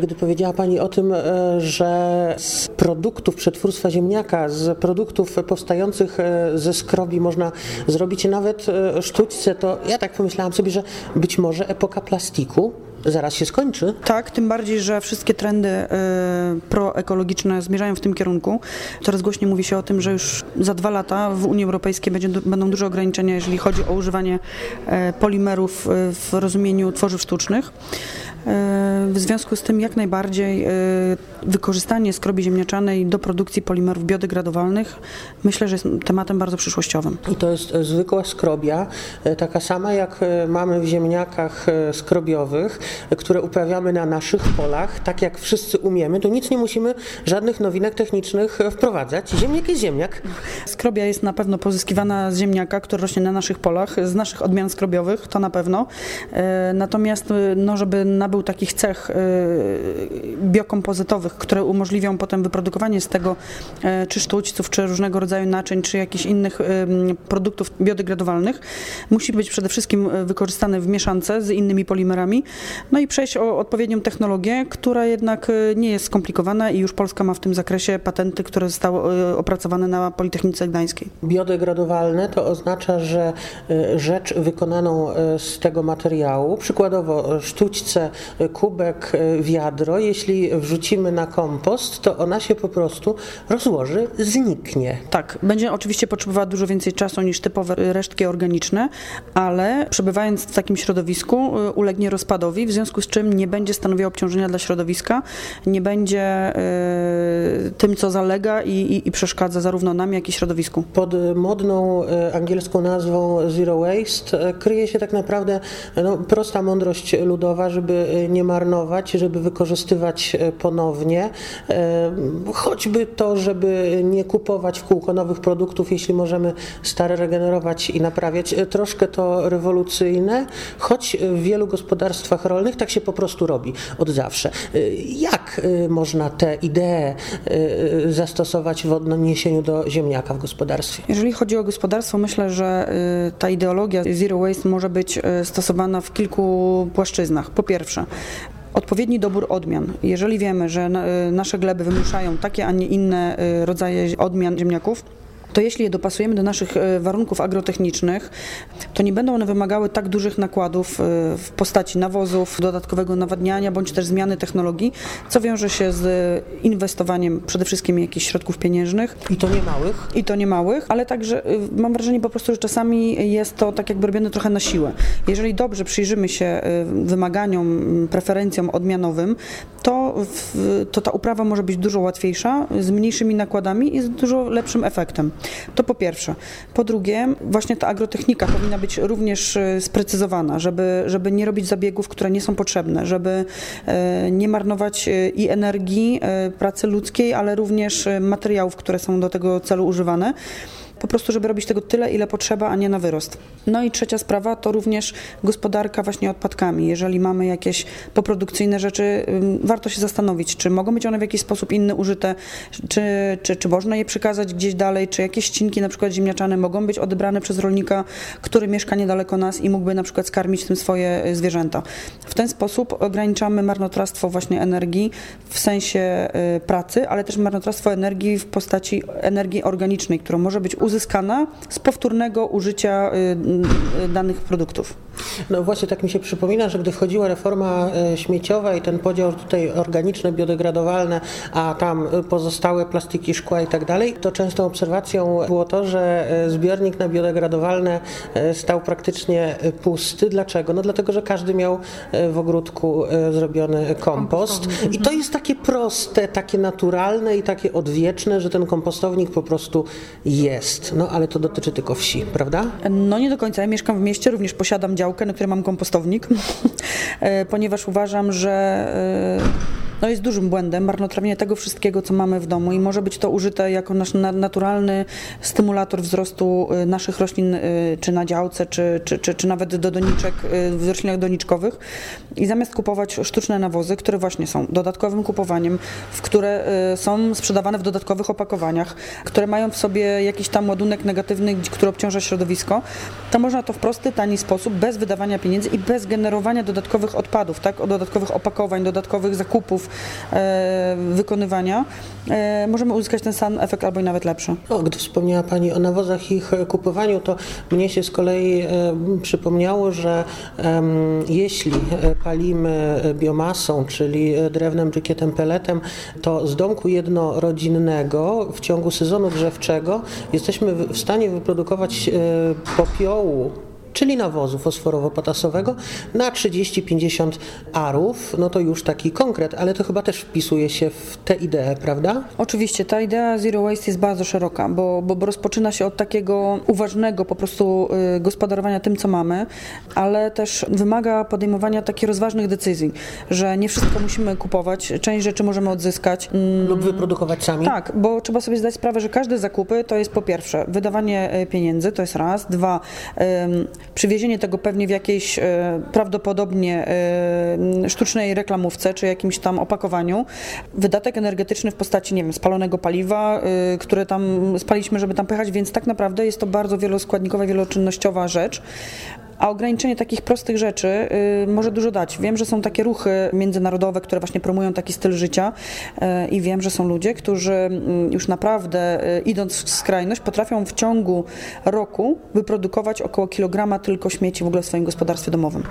Gdy powiedziała Pani o tym, e, że z produktów przetwórstwa ziemniaka, z produktów powstających e, ze skrobi można zrobić nawet e, sztućce, to ja tak pomyślałam sobie, że być może epoka plastiku zaraz się skończy. Tak, tym bardziej, że wszystkie trendy y, proekologiczne zmierzają w tym kierunku. Coraz głośniej mówi się o tym, że już za dwa lata w Unii Europejskiej będzie, będą duże ograniczenia, jeżeli chodzi o używanie y, polimerów y, w rozumieniu tworzyw sztucznych. W związku z tym jak najbardziej wykorzystanie skrobi ziemniaczanej do produkcji polimerów biodegradowalnych myślę, że jest tematem bardzo przyszłościowym. I to jest zwykła skrobia, taka sama jak mamy w ziemniakach skrobiowych, które uprawiamy na naszych polach, tak jak wszyscy umiemy, to nic nie musimy żadnych nowinek technicznych wprowadzać. Ziemniak jest ziemniak. Skrobia jest na pewno pozyskiwana z ziemniaka, który rośnie na naszych polach, z naszych odmian skrobiowych, to na pewno. E, natomiast, e, no, żeby nabył takich cech e, biokompozytowych, które umożliwią potem wyprodukowanie z tego czy sztućców, czy różnego rodzaju naczyń, czy jakichś innych produktów biodegradowalnych, musi być przede wszystkim wykorzystany w mieszance z innymi polimerami, no i przejść o odpowiednią technologię, która jednak e, nie jest skomplikowana i już Polska ma w tym zakresie patenty, które zostały e, opracowane na Politechnice Gdańskiej. Biodegradowalne to oznacza, że e, rzecz wykonaną z tego materiału, przykładowo sztućce, kubek, wiadro, jeśli wrzucimy na kompost, to ona się po prostu rozłoży, zniknie. Tak, będzie oczywiście potrzebowała dużo więcej czasu niż typowe resztki organiczne, ale przebywając w takim środowisku ulegnie rozpadowi w związku z czym nie będzie stanowiła obciążenia dla środowiska, nie będzie y, tym, co zalega i, i, i, przeszkadza zarówno nam, jak i środowisku. Pod modną y, angielską nazwą Zero Waste kryje się tak naprawdę no, prosta mądrość ludowa, żeby nie marnować, żeby wykorzystywać ponownie, choćby to, żeby nie kupować w kółko nowych produktów, jeśli możemy stare regenerować i naprawiać. Troszkę to rewolucyjne, choć w wielu gospodarstwach rolnych tak się po prostu robi od zawsze. Y, jak y, można te idee y, zastosować w odniesieniu do ziemniaka w gospodarstwie? Jeżeli chodzi o gospodarstwo, myślę, że ta ideologia zero waste może być stosowana w kilku płaszczyznach. Po pierwsze, odpowiedni dobór odmian. Jeżeli wiemy, że nasze gleby wymuszają takie, a nie inne rodzaje odmian ziemniaków, to jeśli je dopasujemy do naszych e, warunków agrotechnicznych, to nie będą one wymagały tak dużych nakładów e, w postaci nawozów, dodatkowego nawadniania bądź też zmiany technologii, co wiąże się z inwestowaniem przede wszystkim jakichś środków pieniężnych. I to nie małych? I to nie małych, ale także e, mam wrażenie po prostu, że czasami jest to tak jakby robione trochę na siłę. Jeżeli dobrze przyjrzymy się wymaganiom, preferencjom odmianowym, to, to ta uprawa może być dużo łatwiejsza, z mniejszymi nakładami i z dużo lepszym efektem. To po pierwsze. Po drugie, właśnie ta agrotechnika powinna być również e, sprecyzowana, żeby, żeby nie robić zabiegów, które nie są potrzebne, żeby e, nie marnować e, i energii, pracy ludzkiej, ale również materiałów, które są do tego celu używane po prostu, żeby robić tego tyle, ile potrzeba, a nie na wyrost. No i trzecia sprawa to również gospodarka właśnie odpadkami. Jeżeli mamy jakieś poprodukcyjne rzeczy, warto się zastanowić, czy mogą być one w jakiś sposób inny użyte, czy, czy, czy można je przekazać gdzieś dalej, czy jakieś ścinki na przykład ziemniaczane mogą być odebrane przez rolnika, który mieszka niedaleko nas i mógłby na przykład skarmić tym swoje y, zwierzęta. W ten sposób ograniczamy marnotrawstwo właśnie energii w sensie y, pracy, ale też marnotrawstwo energii w postaci energii organicznej, którą może być uzyskana z powtórnego użycia y, y, danych produktów. No właśnie tak mi się przypomina, że gdy wchodziła reforma e, śmieciowa i ten podział tutaj organiczne, biodegradowalne, a tam pozostałe plastiki, szkła i tak dalej, to częstą obserwacją było to, że zbiornik na biodegradowalne stał praktycznie pusty. Dlaczego? No dlatego, że każdy miał w ogródku zrobiony kompost. I to jest takie proste, takie naturalne i takie odwieczne, że ten kompostownik po prostu jest jest, no ale to dotyczy tylko wsi, prawda? No nie do końca. Ja mieszkam w mieście, również posiadam działkę, na której mam kompostownik, e, ponieważ uważam, że e, no jest dużym błędem marnotrawienie tego wszystkiego, co mamy w domu i może być to użyte jako nasz naturalny stymulator wzrostu y, naszych roślin, y, czy na działce, czy, czy, czy, czy nawet do doniczek y, w roślinach doniczkowych. I zamiast kupować sztuczne nawozy, które właśnie są dodatkowym kupowaniem, w które są sprzedawane w dodatkowych opakowaniach, które mają w sobie jakiś tam ładunek negatywny, który obciąża środowisko, to można to w prosty, tani sposób, bez wydawania pieniędzy i bez generowania dodatkowych odpadów, tak, dodatkowych opakowań, dodatkowych zakupów, wykonywania, e, możemy uzyskać ten sam efekt albo i nawet lepszy. O, gdy wspomniała Pani o nawozach i ich kupowaniu, to mnie się z kolei e, przypomniało, że e, jeśli palimy biomasą, czyli drewnem, brykietem, peletem, to z domku jednorodzinnego w ciągu sezonu grzewczego jesteśmy w stanie wyprodukować e, popiołu czyli nawozu fosforowo-potasowego na 30-50 arów, no to już taki konkret, ale to chyba też wpisuje się w tę ideę, prawda? Oczywiście, ta idea Zero Waste jest bardzo szeroka, bo, bo rozpoczyna się od takiego uważnego po prostu y, gospodarowania tym, co mamy, ale też wymaga podejmowania takich rozważnych decyzji, że nie wszystko musimy kupować, część rzeczy możemy odzyskać. Mm, Lub wyprodukować sami? Tak, bo trzeba sobie zdać sprawę, że każde zakupy to jest po pierwsze wydawanie y, pieniędzy, to jest raz, dwa przywiezienie tego pewnie w jakiejś e, prawdopodobnie e, sztucznej reklamówce czy jakimś tam opakowaniu. Wydatek energetyczny w postaci, nie wiem, spalonego paliwa, e, które tam spaliśmy, żeby tam pojechać, więc tak naprawdę jest to bardzo wieloskładnikowa, wieloczynnościowa rzecz a ograniczenie takich prostych rzeczy y, może dużo dać. Wiem, że są takie ruchy międzynarodowe, które właśnie promują taki styl życia y, i wiem, że są ludzie, którzy y, już naprawdę idąc w skrajność potrafią w ciągu roku wyprodukować około kilograma tylko śmieci w ogóle w swoim gospodarstwie domowym.